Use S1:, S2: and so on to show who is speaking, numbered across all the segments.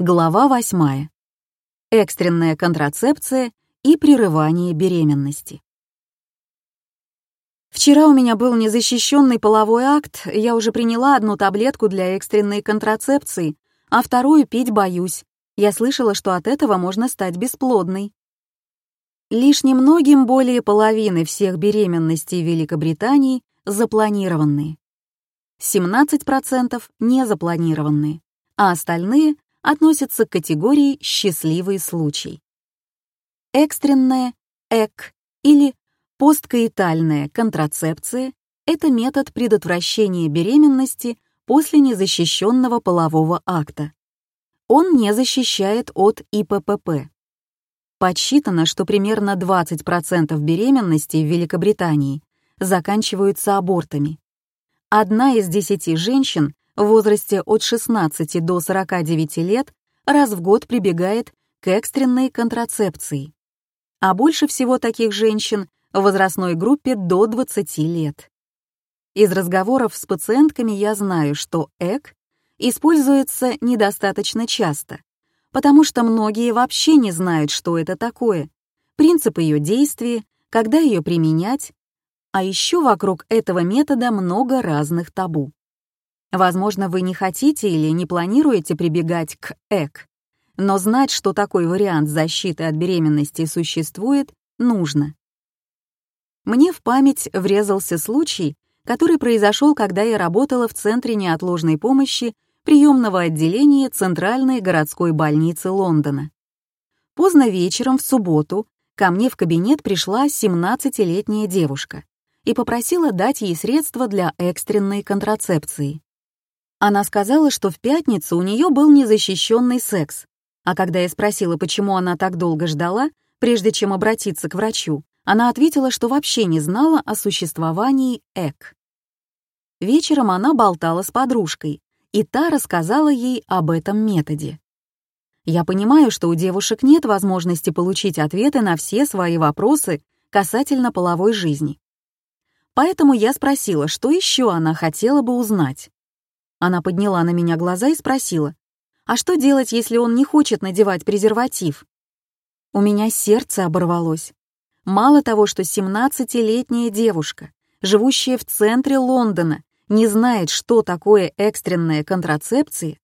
S1: Глава 8. Экстренная контрацепция и прерывание беременности. Вчера у меня был незащищенный половой акт, я уже приняла одну таблетку для экстренной контрацепции, а вторую пить боюсь. Я слышала, что от этого можно стать бесплодной. Лишь немногим более половины всех беременностей Великобритании запланированные. 17% незапланированные, а остальные относятся к категории «счастливый случай». Экстренная, ЭК или посткоитальная контрацепция — это метод предотвращения беременности после незащищенного полового акта. Он не защищает от ИППП. Подсчитано, что примерно 20% беременностей в Великобритании заканчиваются абортами. Одна из десяти женщин в возрасте от 16 до 49 лет раз в год прибегает к экстренной контрацепции. А больше всего таких женщин в возрастной группе до 20 лет. Из разговоров с пациентками я знаю, что ЭК используется недостаточно часто, потому что многие вообще не знают, что это такое, принцип ее действия, когда ее применять, а еще вокруг этого метода много разных табу. Возможно, вы не хотите или не планируете прибегать к ЭК, но знать, что такой вариант защиты от беременности существует, нужно. Мне в память врезался случай, который произошел, когда я работала в Центре неотложной помощи приемного отделения Центральной городской больницы Лондона. Поздно вечером в субботу ко мне в кабинет пришла 17-летняя девушка и попросила дать ей средства для экстренной контрацепции. Она сказала, что в пятницу у нее был незащищенный секс, а когда я спросила, почему она так долго ждала, прежде чем обратиться к врачу, она ответила, что вообще не знала о существовании ЭК. Вечером она болтала с подружкой, и та рассказала ей об этом методе. Я понимаю, что у девушек нет возможности получить ответы на все свои вопросы касательно половой жизни. Поэтому я спросила, что еще она хотела бы узнать. Она подняла на меня глаза и спросила, «А что делать, если он не хочет надевать презерватив?» У меня сердце оборвалось. Мало того, что 17-летняя девушка, живущая в центре Лондона, не знает, что такое экстренная контрацепция,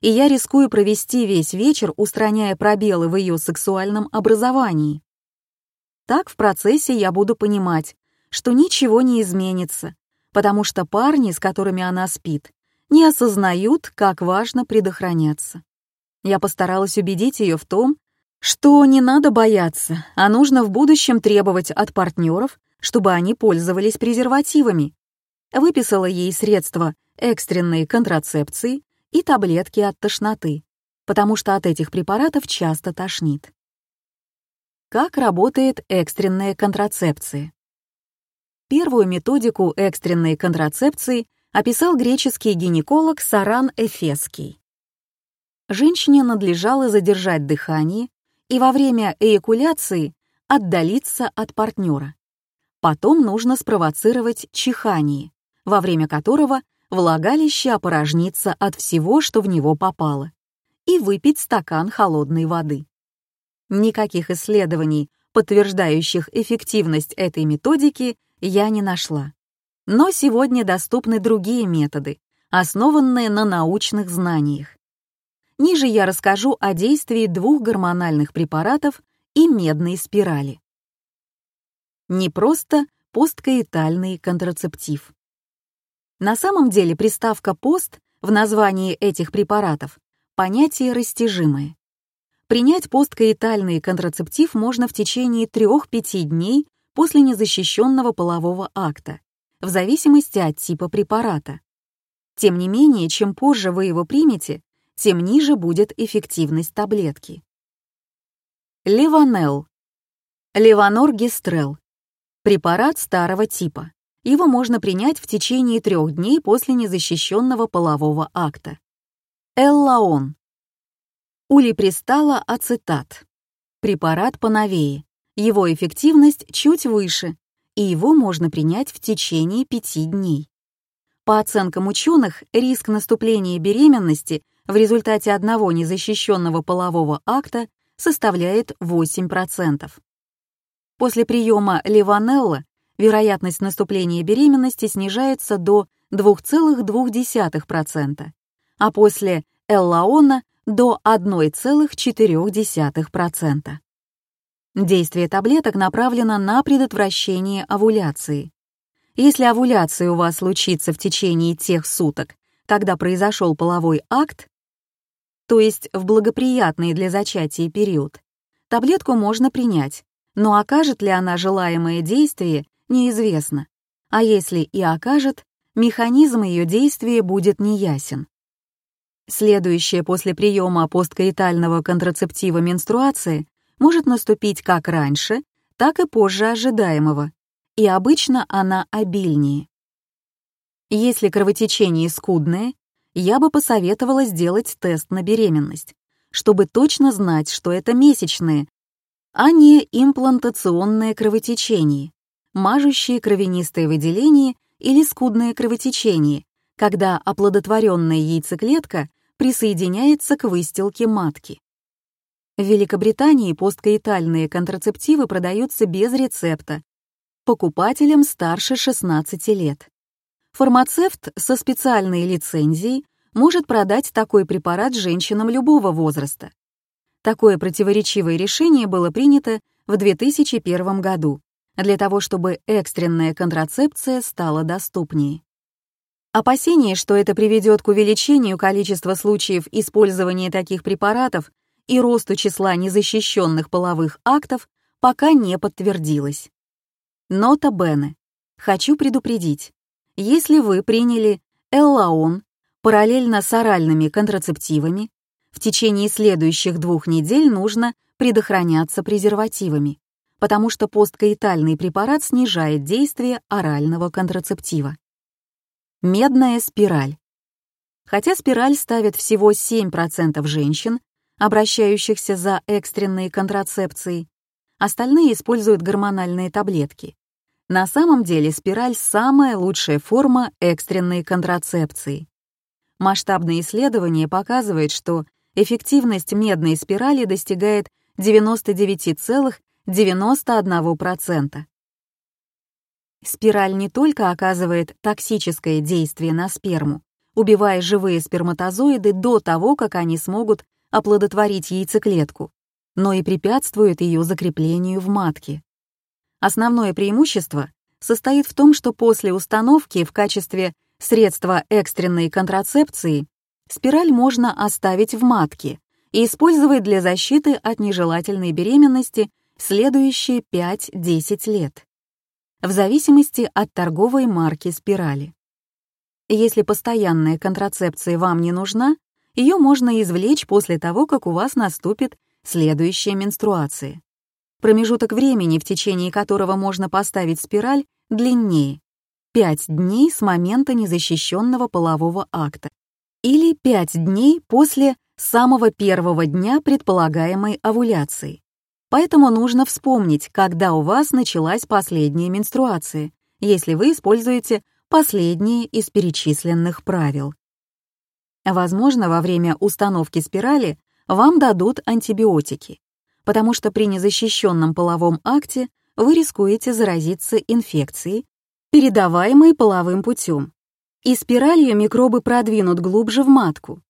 S1: и я рискую провести весь вечер, устраняя пробелы в ее сексуальном образовании. Так в процессе я буду понимать, что ничего не изменится, потому что парни, с которыми она спит, не осознают, как важно предохраняться. Я постаралась убедить ее в том, что не надо бояться, а нужно в будущем требовать от партнеров, чтобы они пользовались презервативами. Выписала ей средства экстренной контрацепции и таблетки от тошноты, потому что от этих препаратов часто тошнит. Как работает экстренная контрацепция? Первую методику экстренной контрацепции описал греческий гинеколог Саран Эфеский. Женщине надлежало задержать дыхание и во время эякуляции отдалиться от партнера. Потом нужно спровоцировать чихание, во время которого влагалище опорожнится от всего, что в него попало, и выпить стакан холодной воды. Никаких исследований, подтверждающих эффективность этой методики, я не нашла. Но сегодня доступны другие методы, основанные на научных знаниях. Ниже я расскажу о действии двух гормональных препаратов и медной спирали. Не просто посткоитальный контрацептив. На самом деле приставка «пост» в названии этих препаратов — понятие растяжимое. Принять посткоитальный контрацептив можно в течение 3-5 дней после незащищенного полового акта, в зависимости от типа препарата. Тем не менее, чем позже вы его примете, тем ниже будет эффективность таблетки. Леванел. Леванор-гестрел. Препарат старого типа. Его можно принять в течение трех дней после незащищенного полового акта. Эллаон. Улипристала ацетат. Препарат поновее. Его эффективность чуть выше, и его можно принять в течение пяти дней. По оценкам ученых, риск наступления беременности в результате одного незащищенного полового акта составляет 8%. После приема леванелла вероятность наступления беременности снижается до 2,2%, а после эллаона до 1,4%. Действие таблеток направлено на предотвращение овуляции. Если овуляция у вас случится в течение тех суток, когда произошел половой акт, то есть в благоприятный для зачатия период, таблетку можно принять, но окажет ли она желаемое действие, неизвестно. А если и окажет, механизм ее действия будет неясен. Следующая после приема посткаитального контрацептива менструации может наступить как раньше, так и позже ожидаемого, и обычно она обильнее. Если кровотечение скудное, я бы посоветовала сделать тест на беременность, чтобы точно знать, что это месячные, а не имплантационное кровотечение, мажущее кровянистое выделение или скудное кровотечение, когда оплодотворенная яйцеклетка присоединяется к выстилке матки. В Великобритании посткаитальные контрацептивы продаются без рецепта покупателям старше 16 лет. Фармацевт со специальной лицензией может продать такой препарат женщинам любого возраста. Такое противоречивое решение было принято в 2001 году для того, чтобы экстренная контрацепция стала доступнее. Опасение, что это приведет к увеличению количества случаев использования таких препаратов и росту числа незащищенных половых актов, пока не подтвердилось. Нота Бене. Хочу предупредить. Если вы приняли эллаон параллельно с оральными контрацептивами, в течение следующих двух недель нужно предохраняться презервативами, потому что посткаитальный препарат снижает действие орального контрацептива. Медная спираль. Хотя спираль ставят всего 7% женщин, обращающихся за экстренной контрацепцией, остальные используют гормональные таблетки. На самом деле спираль — самая лучшая форма экстренной контрацепции. Масштабное исследование показывает, что эффективность медной спирали достигает 99,91%. Спираль не только оказывает токсическое действие на сперму, убивая живые сперматозоиды до того, как они смогут оплодотворить яйцеклетку, но и препятствует ее закреплению в матке. Основное преимущество состоит в том, что после установки в качестве средства экстренной контрацепции спираль можно оставить в матке и использовать для защиты от нежелательной беременности следующие 5-10 лет в зависимости от торговой марки спирали. Если постоянная контрацепция вам не нужна, ее можно извлечь после того, как у вас наступит следующая менструация. Промежуток времени, в течение которого можно поставить спираль, длиннее — 5 дней с момента незащищенного полового акта или 5 дней после самого первого дня предполагаемой овуляции. Поэтому нужно вспомнить, когда у вас началась последняя менструация, если вы используете последние из перечисленных правил. Возможно, во время установки спирали вам дадут антибиотики, потому что при незащищенном половом акте вы рискуете заразиться инфекцией, передаваемой половым путем, и спиралью микробы продвинут глубже в матку.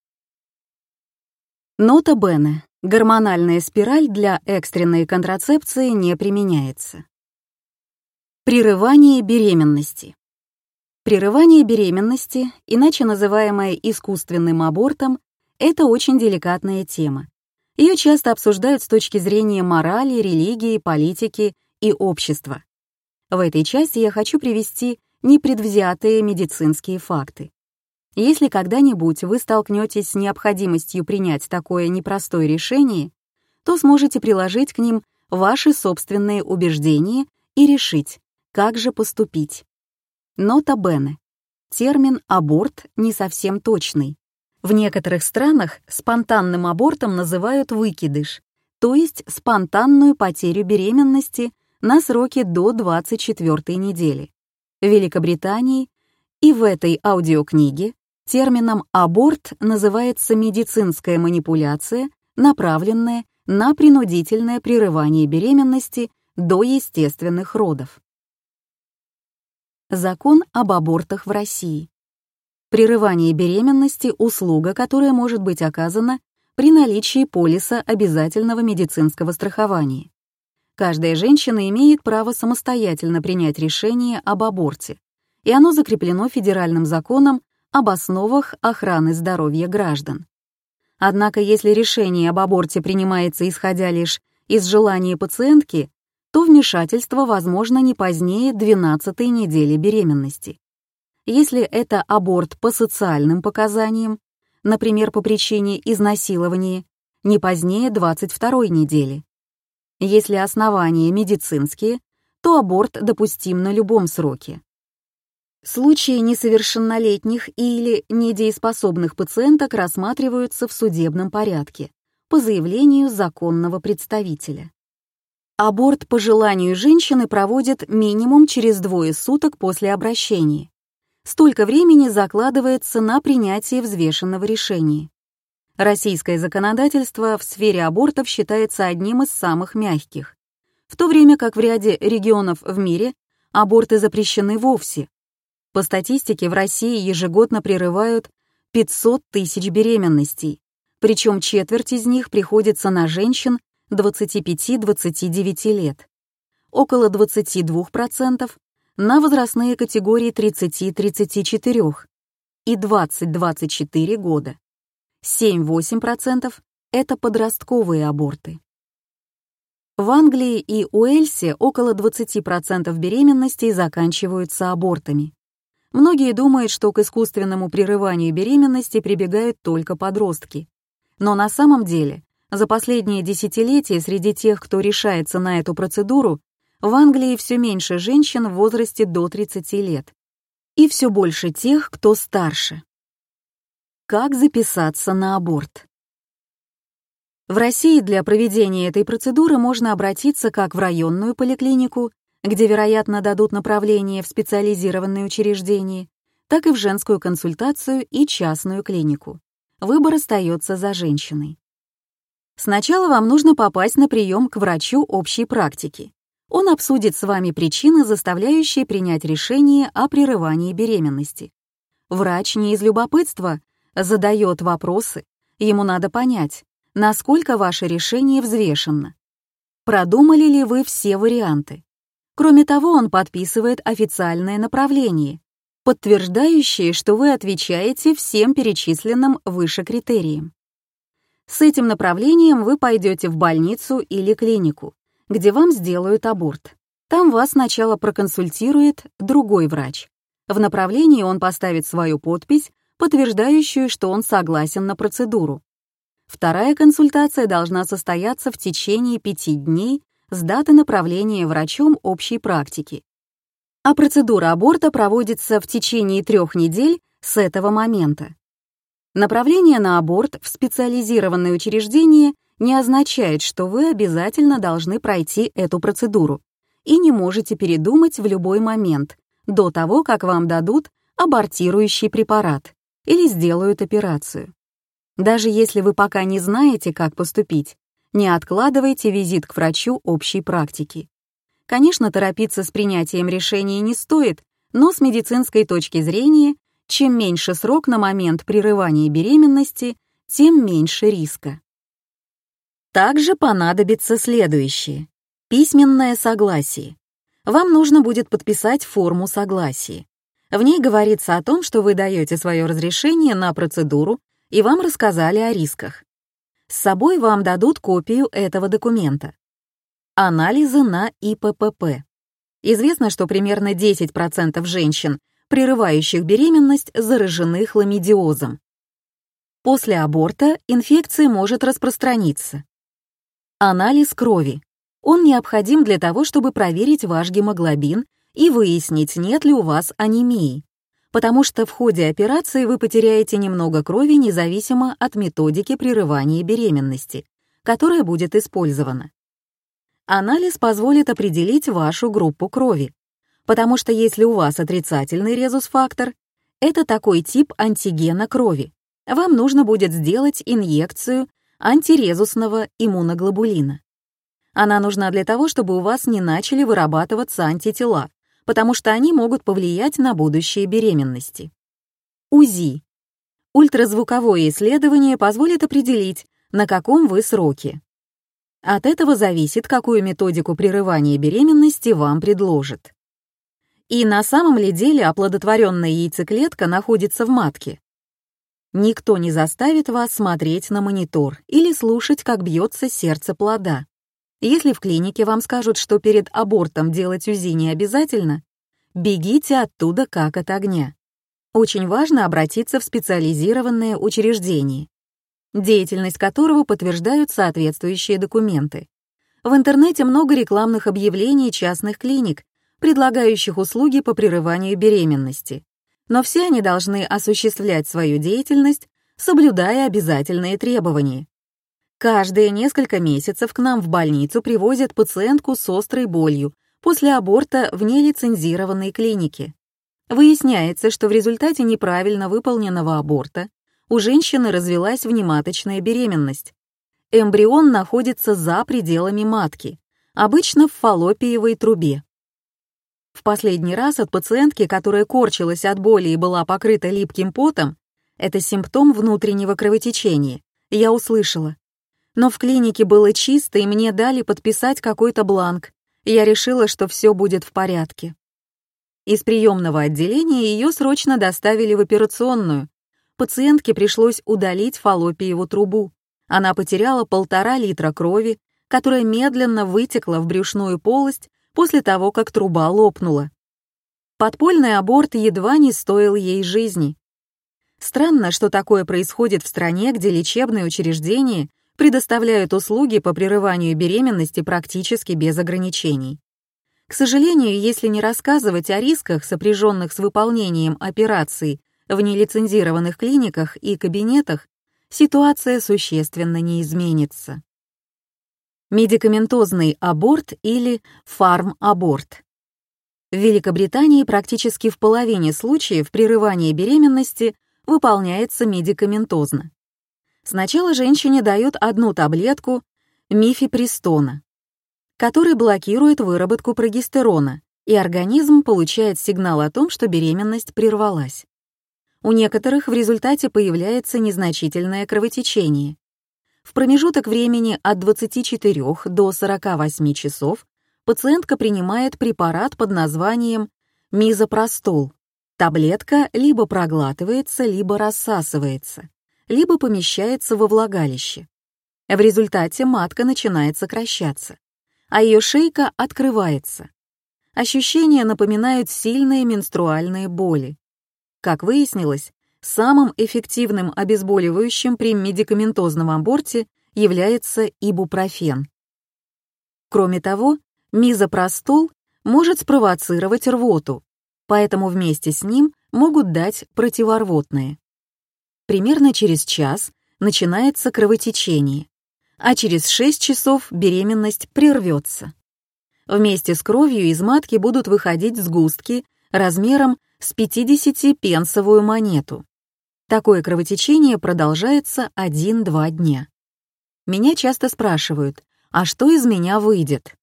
S1: Нота Бене. Гормональная спираль для экстренной контрацепции не применяется. Прерывание беременности. Прерывание беременности, иначе называемое искусственным абортом, это очень деликатная тема. Ее часто обсуждают с точки зрения морали, религии, политики и общества. В этой части я хочу привести непредвзятые медицинские факты. Если когда-нибудь вы столкнетесь с необходимостью принять такое непростое решение, то сможете приложить к ним ваши собственные убеждения и решить, как же поступить. Нота Бене. Термин «аборт» не совсем точный. В некоторых странах спонтанным абортом называют выкидыш, то есть спонтанную потерю беременности на сроке до 24 недели. В Великобритании и в этой аудиокниге Термином «аборт» называется медицинская манипуляция, направленная на принудительное прерывание беременности до естественных родов. Закон об абортах в России. Прерывание беременности — услуга, которая может быть оказана при наличии полиса обязательного медицинского страхования. Каждая женщина имеет право самостоятельно принять решение об аборте, и оно закреплено федеральным законом об основах охраны здоровья граждан. Однако если решение об аборте принимается исходя лишь из желания пациентки, то вмешательство возможно не позднее 12-й недели беременности. Если это аборт по социальным показаниям, например, по причине изнасилования, не позднее 22-й недели. Если основания медицинские, то аборт допустим на любом сроке. Случаи несовершеннолетних или недееспособных пациенток рассматриваются в судебном порядке по заявлению законного представителя. Аборт по желанию женщины проводят минимум через двое суток после обращения. Столько времени закладывается на принятие взвешенного решения. Российское законодательство в сфере абортов считается одним из самых мягких, в то время как в ряде регионов в мире аборты запрещены вовсе. По статистике в России ежегодно прерывают 500 тысяч беременностей, причем четверть из них приходится на женщин 25-29 лет, около 22% на возрастные категории 30-34 и 20-24 года. 7-8% — это подростковые аборты. В Англии и Уэльсе около 20% беременностей заканчиваются абортами. Многие думают, что к искусственному прерыванию беременности прибегают только подростки. Но на самом деле за последние десятилетия среди тех, кто решается на эту процедуру, в Англии все меньше женщин в возрасте до 30 лет и все больше тех, кто старше. Как записаться на аборт? В России для проведения этой процедуры можно обратиться как в районную поликлинику, где, вероятно, дадут направление в специализированные учреждения, так и в женскую консультацию и частную клинику. Выбор остается за женщиной. Сначала вам нужно попасть на прием к врачу общей практики. Он обсудит с вами причины, заставляющие принять решение о прерывании беременности. Врач не из любопытства задает вопросы, ему надо понять, насколько ваше решение взвешенно. Продумали ли вы все варианты? Кроме того, он подписывает официальное направление, подтверждающее, что вы отвечаете всем перечисленным выше критериям. С этим направлением вы пойдете в больницу или клинику, где вам сделают аборт. Там вас сначала проконсультирует другой врач. В направлении он поставит свою подпись, подтверждающую, что он согласен на процедуру. Вторая консультация должна состояться в течение пяти дней с даты направления врачом общей практики. А процедура аборта проводится в течение трех недель с этого момента. Направление на аборт в специализированное учреждение не означает, что вы обязательно должны пройти эту процедуру и не можете передумать в любой момент, до того, как вам дадут абортирующий препарат или сделают операцию. Даже если вы пока не знаете, как поступить, не откладывайте визит к врачу общей практики. Конечно, торопиться с принятием решения не стоит, но с медицинской точки зрения чем меньше срок на момент прерывания беременности, тем меньше риска. Также понадобится следующее. Письменное согласие. Вам нужно будет подписать форму согласия. В ней говорится о том, что вы даете свое разрешение на процедуру и вам рассказали о рисках. С собой вам дадут копию этого документа. Анализы на ИППП. Известно, что примерно 10% женщин прерывающих беременность, заражены хламидиозом. После аборта инфекция может распространиться. Анализ крови. Он необходим для того, чтобы проверить ваш гемоглобин и выяснить, нет ли у вас анемии, потому что в ходе операции вы потеряете немного крови независимо от методики прерывания беременности, которая будет использована. Анализ позволит определить вашу группу крови, потому что если у вас отрицательный резус-фактор, Это такой тип антигена крови. Вам нужно будет сделать инъекцию антирезусного иммуноглобулина. Она нужна для того, чтобы у вас не начали вырабатываться антитела, потому что они могут повлиять на будущие беременности. УЗИ. Ультразвуковое исследование позволит определить, на каком вы сроке. От этого зависит, какую методику прерывания беременности вам предложат. И на самом ли деле оплодотворенная яйцеклетка находится в матке? Никто не заставит вас смотреть на монитор или слушать, как бьется сердце плода. Если в клинике вам скажут, что перед абортом делать УЗИ не обязательно, бегите оттуда как от огня. Очень важно обратиться в специализированное учреждение, деятельность которого подтверждают соответствующие документы. В интернете много рекламных объявлений частных клиник, предлагающих услуги по прерыванию беременности. Но все они должны осуществлять свою деятельность, соблюдая обязательные требования. Каждые несколько месяцев к нам в больницу привозят пациентку с острой болью после аборта в нелицензированной клинике. Выясняется, что в результате неправильно выполненного аборта у женщины развилась внематочная беременность. Эмбрион находится за пределами матки, обычно в фаллопиевой трубе. В последний раз от пациентки, которая корчилась от боли и была покрыта липким потом, это симптом внутреннего кровотечения, я услышала. Но в клинике было чисто, и мне дали подписать какой-то бланк. Я решила, что все будет в порядке. Из приемного отделения ее срочно доставили в операционную. Пациентке пришлось удалить фаллопиеву трубу. Она потеряла полтора литра крови, которая медленно вытекла в брюшную полость после того, как труба лопнула. Подпольный аборт едва не стоил ей жизни. Странно, что такое происходит в стране, где лечебные учреждения предоставляют услуги по прерыванию беременности практически без ограничений. К сожалению, если не рассказывать о рисках, сопряженных с выполнением операций в нелицензированных клиниках и кабинетах, ситуация существенно не изменится. Медикаментозный аборт или фарм-аборт. В Великобритании практически в половине случаев прерывание беременности выполняется медикаментозно. Сначала женщине дают одну таблетку мифепристона, который блокирует выработку прогестерона, и организм получает сигнал о том, что беременность прервалась. У некоторых в результате появляется незначительное кровотечение. В промежуток времени от 24 до 48 часов пациентка принимает препарат под названием мизопростол. Таблетка либо проглатывается, либо рассасывается либо помещается во влагалище. В результате матка начинает сокращаться, а ее шейка открывается. Ощущения напоминают сильные менструальные боли. Как выяснилось, самым эффективным обезболивающим при медикаментозном аборте является ибупрофен. Кроме того, мизопростол может спровоцировать рвоту, поэтому вместе с ним могут дать противорвотные. Примерно через час начинается кровотечение, а через 6 часов беременность прервется. Вместе с кровью из матки будут выходить сгустки размером с 50-пенсовую монету. Такое кровотечение продолжается 1-2 дня. Меня часто спрашивают, а что из меня выйдет?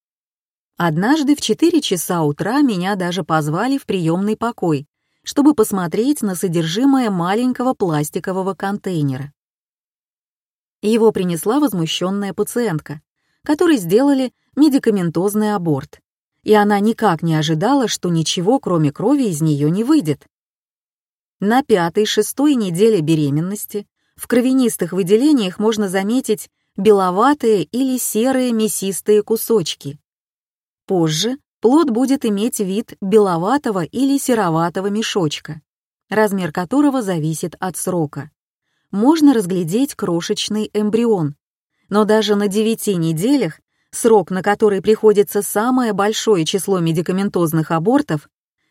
S1: Однажды в 4 часа утра меня даже позвали в приемный покой, чтобы посмотреть на содержимое маленького пластикового контейнера. Его принесла возмущенная пациентка, которой сделали медикаментозный аборт, и она никак не ожидала, что ничего, кроме крови, из нее не выйдет. На пятой-шестой неделе беременности в кровянистых выделениях можно заметить беловатые или серые мясистые кусочки. Позже плод будет иметь вид беловатого или сероватого мешочка, размер которого зависит от срока. Можно разглядеть крошечный эмбрион, но даже на 9 неделях, срок, на который приходится самое большое число медикаментозных абортов,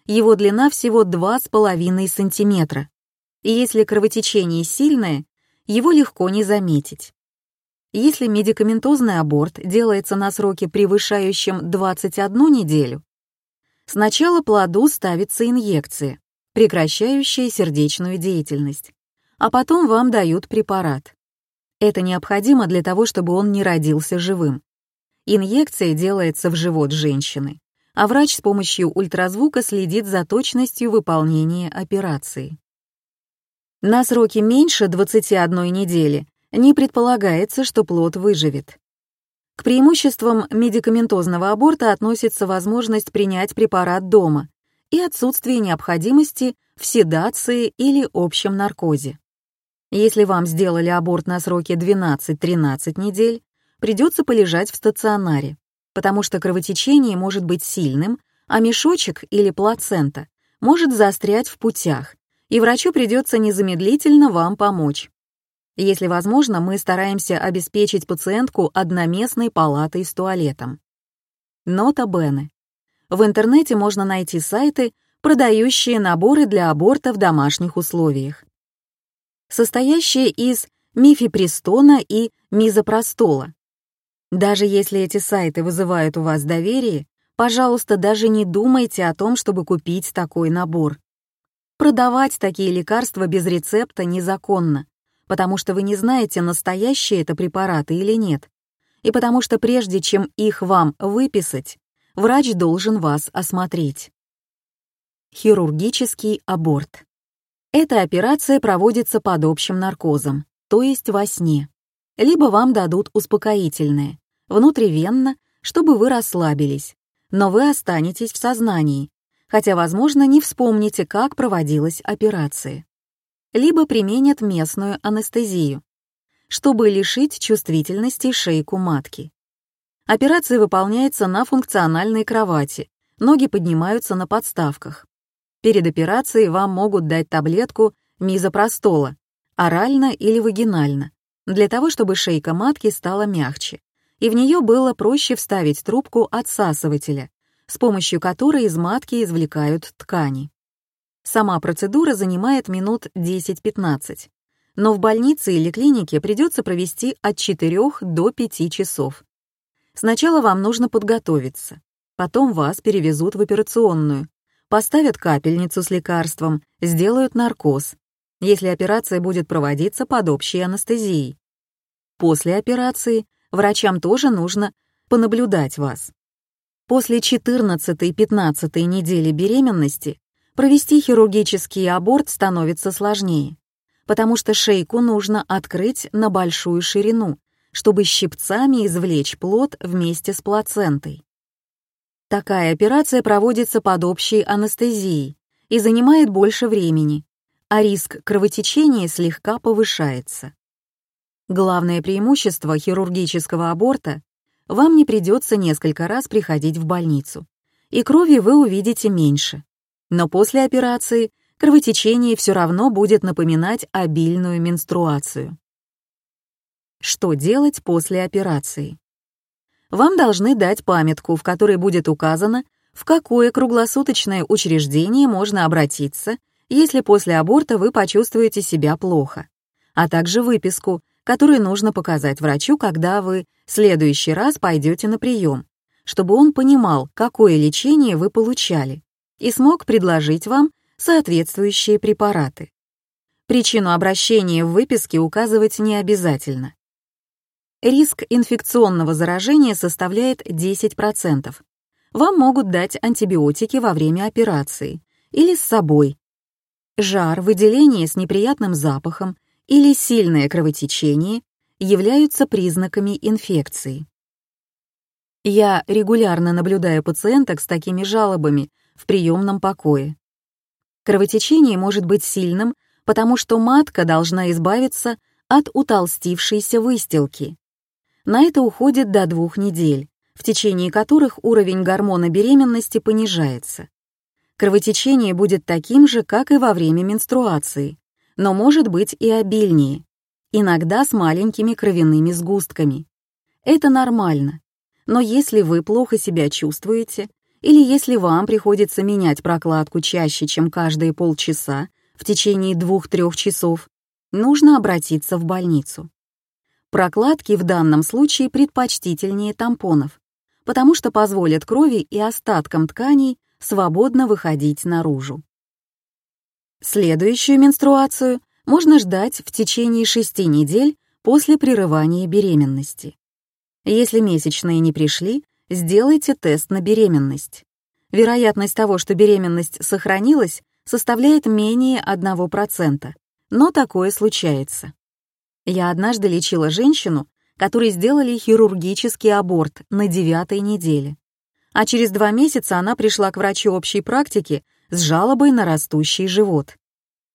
S1: его длина всего 2,5 см. И если кровотечение сильное, его легко не заметить. Если медикаментозный аборт делается на сроке, превышающем 21 неделю, сначала плоду ставится инъекция, прекращающее сердечную деятельность, а потом вам дают препарат. Это необходимо для того, чтобы он не родился живым. Инъекция делается в живот женщины, а врач с помощью ультразвука следит за точностью выполнения операции. На сроки меньше 21 недели не предполагается, что плод выживет. К преимуществам медикаментозного аборта относится возможность принять препарат дома и отсутствие необходимости в седации или общем наркозе. Если вам сделали аборт на сроке 12-13 недель, придется полежать в стационаре, потому что кровотечение может быть сильным, а мешочек или плацента может застрять в путях, и врачу придется незамедлительно вам помочь. Если возможно, мы стараемся обеспечить пациентку одноместной палатой с туалетом. Нота Бене. В интернете можно найти сайты, продающие наборы для аборта в домашних условиях. Состоящие из мифепристона и мизопростола. Даже если эти сайты вызывают у вас доверие, пожалуйста, даже не думайте о том, чтобы купить такой набор. Продавать такие лекарства без рецепта незаконно, потому что вы не знаете, настоящие это препараты или нет, и потому что прежде чем их вам выписать, врач должен вас осмотреть. Хирургический аборт. Эта операция проводится под общим наркозом, то есть во сне. Либо вам дадут успокоительное, внутривенно, чтобы вы расслабились, но вы останетесь в сознании, хотя, возможно, не вспомните, как проводилась операция либо применят местную анестезию, чтобы лишить чувствительности шейку матки. Операция выполняется на функциональной кровати, ноги поднимаются на подставках. Перед операцией вам могут дать таблетку мизопростола, орально или вагинально, для того, чтобы шейка матки стала мягче, и в нее было проще вставить трубку отсасывателя, с помощью которой из матки извлекают ткани. Сама процедура занимает минут 10-15, но в больнице или клинике придется провести от 4 до 5 часов. Сначала вам нужно подготовиться, потом вас перевезут в операционную, поставят капельницу с лекарством, сделают наркоз, если операция будет проводиться под общей анестезией. После операции врачам тоже нужно понаблюдать вас. После 14-15 недели беременности провести хирургический аборт становится сложнее, потому что шейку нужно открыть на большую ширину, чтобы щипцами извлечь плод вместе с плацентой. Такая операция проводится под общей анестезией и занимает больше времени, а риск кровотечения слегка повышается. Главное преимущество хирургического аборта — вам не придется несколько раз приходить в больницу, и крови вы увидите меньше но после операции кровотечение все равно будет напоминать обильную менструацию. Что делать после операции? Вам должны дать памятку, в которой будет указано, в какое круглосуточное учреждение можно обратиться, если после аборта вы почувствуете себя плохо, а также выписку, которую нужно показать врачу, когда вы в следующий раз пойдете на прием, чтобы он понимал, какое лечение вы получали и смог предложить вам соответствующие препараты. Причину обращения в выписке указывать не обязательно. Риск инфекционного заражения составляет 10%. Вам могут дать антибиотики во время операции или с собой. Жар, выделение с неприятным запахом или сильное кровотечение являются признаками инфекции. Я регулярно наблюдаю пациенток с такими жалобами в приемном покое. Кровотечение может быть сильным, потому что матка должна избавиться от утолстившейся выстилки. На это уходит до двух недель, в течение которых уровень гормона беременности понижается. Кровотечение будет таким же, как и во время менструации, но может быть и обильнее, иногда с маленькими кровяными сгустками. Это нормально. Но если вы плохо себя чувствуете, или если вам приходится менять прокладку чаще, чем каждые полчаса в течение двух-трех часов, нужно обратиться в больницу. Прокладки в данном случае предпочтительнее тампонов, потому что позволят крови и остаткам тканей свободно выходить наружу. Следующую менструацию можно ждать в течение 6 недель после прерывания беременности. Если месячные не пришли, сделайте тест на беременность. Вероятность того, что беременность сохранилась, составляет менее 1%, но такое случается. Я однажды лечила женщину, которой сделали хирургический аборт на девятой неделе. А через два месяца она пришла к врачу общей практики с жалобой на растущий живот.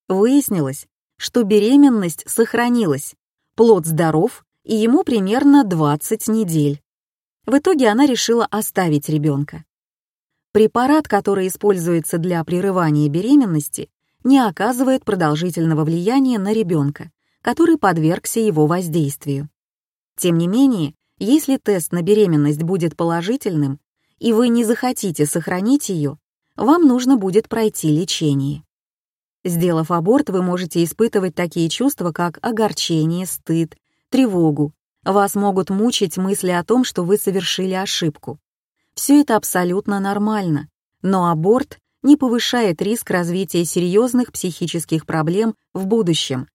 S1: Выяснилось, что беременность сохранилась, плод здоров, и ему примерно 20 недель. В итоге она решила оставить ребенка. Препарат, который используется для прерывания беременности, не оказывает продолжительного влияния на ребенка, который подвергся его воздействию. Тем не менее, если тест на беременность будет положительным, и вы не захотите сохранить ее, вам нужно будет пройти лечение. Сделав аборт, вы можете испытывать такие чувства, как огорчение, стыд, тревогу. Вас могут мучить мысли о том, что вы совершили ошибку. Все это абсолютно нормально, но аборт не повышает риск развития серьезных психических проблем в будущем.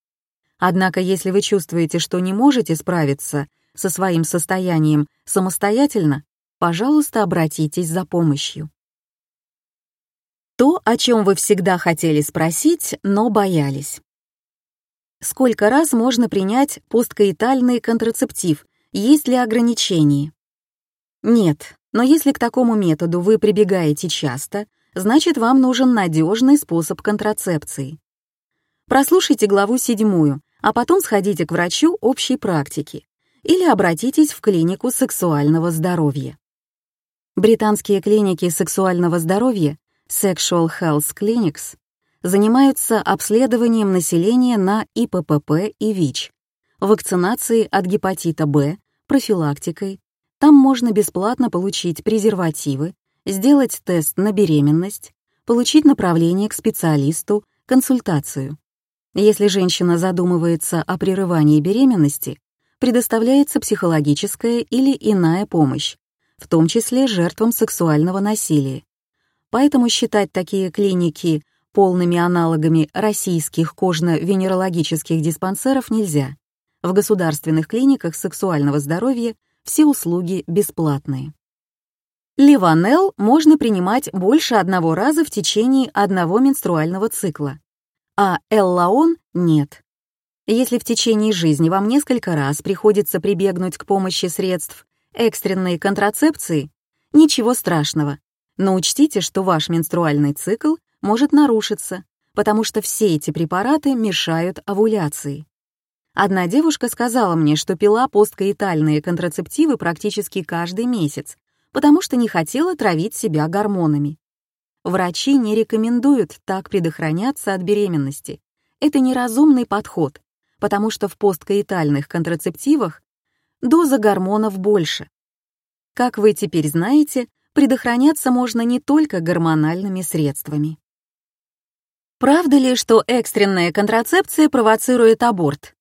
S1: Однако, если вы чувствуете, что не можете справиться со своим состоянием самостоятельно, пожалуйста, обратитесь за помощью. То, о чем вы всегда хотели спросить, но боялись. Сколько раз можно принять посткоитальный контрацептив? Есть ли ограничения? Нет, но если к такому методу вы прибегаете часто, значит вам нужен надежный способ контрацепции. Прослушайте главу седьмую, а потом сходите к врачу общей практики или обратитесь в клинику сексуального здоровья. Британские клиники сексуального здоровья Sexual Health Clinics занимаются обследованием населения на ИППП и ВИЧ, вакцинацией от гепатита Б, профилактикой. Там можно бесплатно получить презервативы, сделать тест на беременность, получить направление к специалисту, консультацию. Если женщина задумывается о прерывании беременности, предоставляется психологическая или иная помощь, в том числе жертвам сексуального насилия. Поэтому считать такие клиники полными аналогами российских кожно-венерологических диспансеров нельзя. В государственных клиниках сексуального здоровья все услуги бесплатные. Ливанел можно принимать больше одного раза в течение одного менструального цикла, а эллаон — нет. Если в течение жизни вам несколько раз приходится прибегнуть к помощи средств экстренной контрацепции, ничего страшного, но учтите, что ваш менструальный цикл может нарушиться, потому что все эти препараты мешают овуляции. Одна девушка сказала мне, что пила посткоитальные контрацептивы практически каждый месяц, потому что не хотела травить себя гормонами. Врачи не рекомендуют так предохраняться от беременности. Это неразумный подход, потому что в посткоитальных контрацептивах доза гормонов больше. Как вы теперь знаете, предохраняться можно не только гормональными средствами. Правда ли, что экстренная контрацепция провоцирует аборт?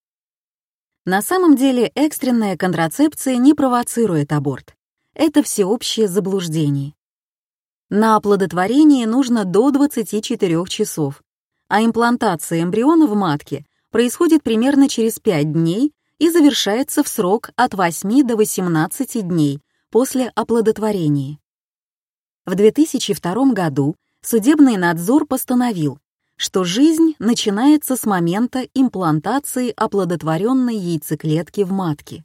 S1: На самом деле экстренная контрацепция не провоцирует аборт. Это всеобщее заблуждение. На оплодотворение нужно до 24 часов, а имплантация эмбриона в матке происходит примерно через 5 дней и завершается в срок от 8 до 18 дней после оплодотворения. В 2002 году судебный надзор постановил, что жизнь начинается с момента имплантации оплодотворенной яйцеклетки в матке.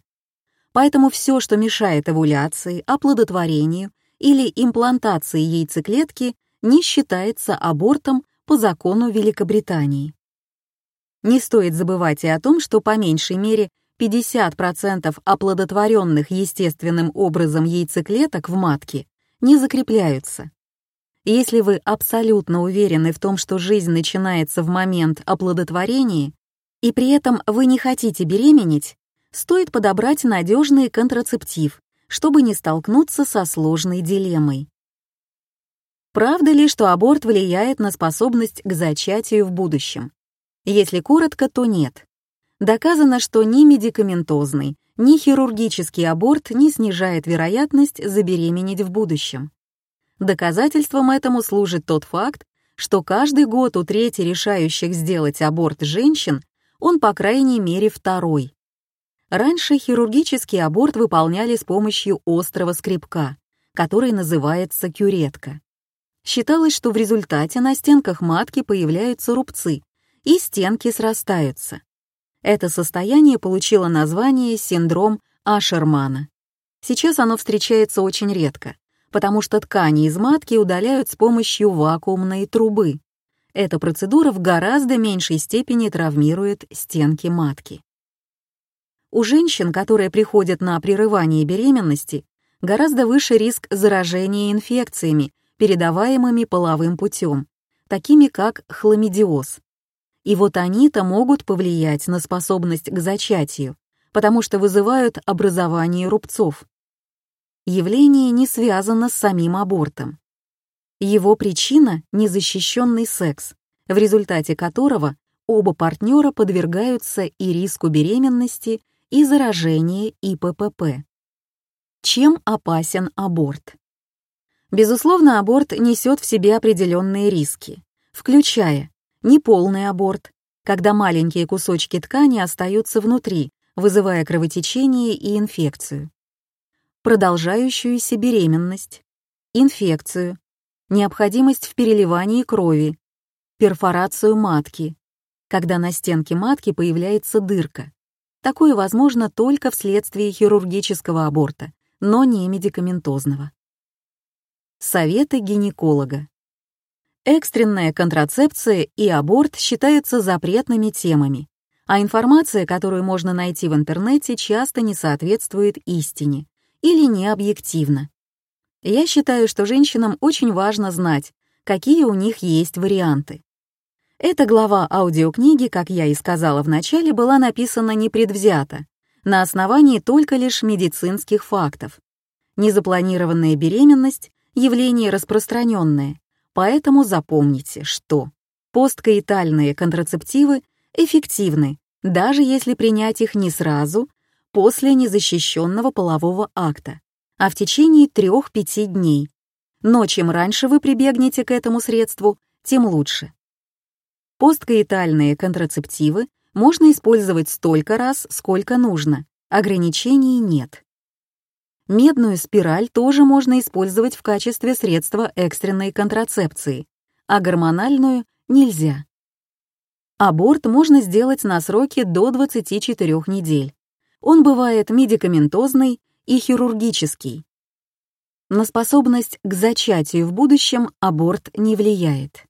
S1: Поэтому все, что мешает овуляции, оплодотворению или имплантации яйцеклетки, не считается абортом по закону Великобритании. Не стоит забывать и о том, что по меньшей мере 50% оплодотворенных естественным образом яйцеклеток в матке не закрепляются. Если вы абсолютно уверены в том, что жизнь начинается в момент оплодотворения, и при этом вы не хотите беременеть, стоит подобрать надежный контрацептив, чтобы не столкнуться со сложной дилеммой. Правда ли, что аборт влияет на способность к зачатию в будущем? Если коротко, то нет. Доказано, что ни медикаментозный, ни хирургический аборт не снижает вероятность забеременеть в будущем. Доказательством этому служит тот факт, что каждый год у трети решающих сделать аборт женщин он по крайней мере второй. Раньше хирургический аборт выполняли с помощью острого скребка, который называется кюретка. Считалось, что в результате на стенках матки появляются рубцы, и стенки срастаются. Это состояние получило название синдром Ашермана. Сейчас оно встречается очень редко, потому что ткани из матки удаляют с помощью вакуумной трубы. Эта процедура в гораздо меньшей степени травмирует стенки матки. У женщин, которые приходят на прерывание беременности, гораздо выше риск заражения инфекциями, передаваемыми половым путем, такими как хламидиоз. И вот они-то могут повлиять на способность к зачатию, потому что вызывают образование рубцов. Явление не связано с самим абортом. Его причина — незащищенный секс, в результате которого оба партнера подвергаются и риску беременности, и заражения ИППП. Чем опасен аборт? Безусловно, аборт несет в себе определенные риски, включая неполный аборт, когда маленькие кусочки ткани остаются внутри, вызывая кровотечение и инфекцию, продолжающуюся беременность, инфекцию, необходимость в переливании крови, перфорацию матки, когда на стенке матки появляется дырка. Такое возможно только вследствие хирургического аборта, но не медикаментозного. Советы гинеколога. Экстренная контрацепция и аборт считаются запретными темами, а информация, которую можно найти в интернете, часто не соответствует истине или не объективна. Я считаю, что женщинам очень важно знать, какие у них есть варианты. Эта глава аудиокниги, как я и сказала в начале, была написана непредвзято, на основании только лишь медицинских фактов. Незапланированная беременность — явление распространенное, поэтому запомните, что посткаитальные контрацептивы эффективны, даже если принять их не сразу, после незащищенного полового акта, а в течение 3-5 дней. Но чем раньше вы прибегнете к этому средству, тем лучше. Посткаитальные контрацептивы можно использовать столько раз, сколько нужно, ограничений нет. Медную спираль тоже можно использовать в качестве средства экстренной контрацепции, а гормональную нельзя. Аборт можно сделать на сроке до 24 недель. Он бывает медикаментозный и хирургический. На способность к зачатию в будущем аборт не влияет.